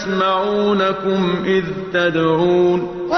يسمعونكم إذ تدعون.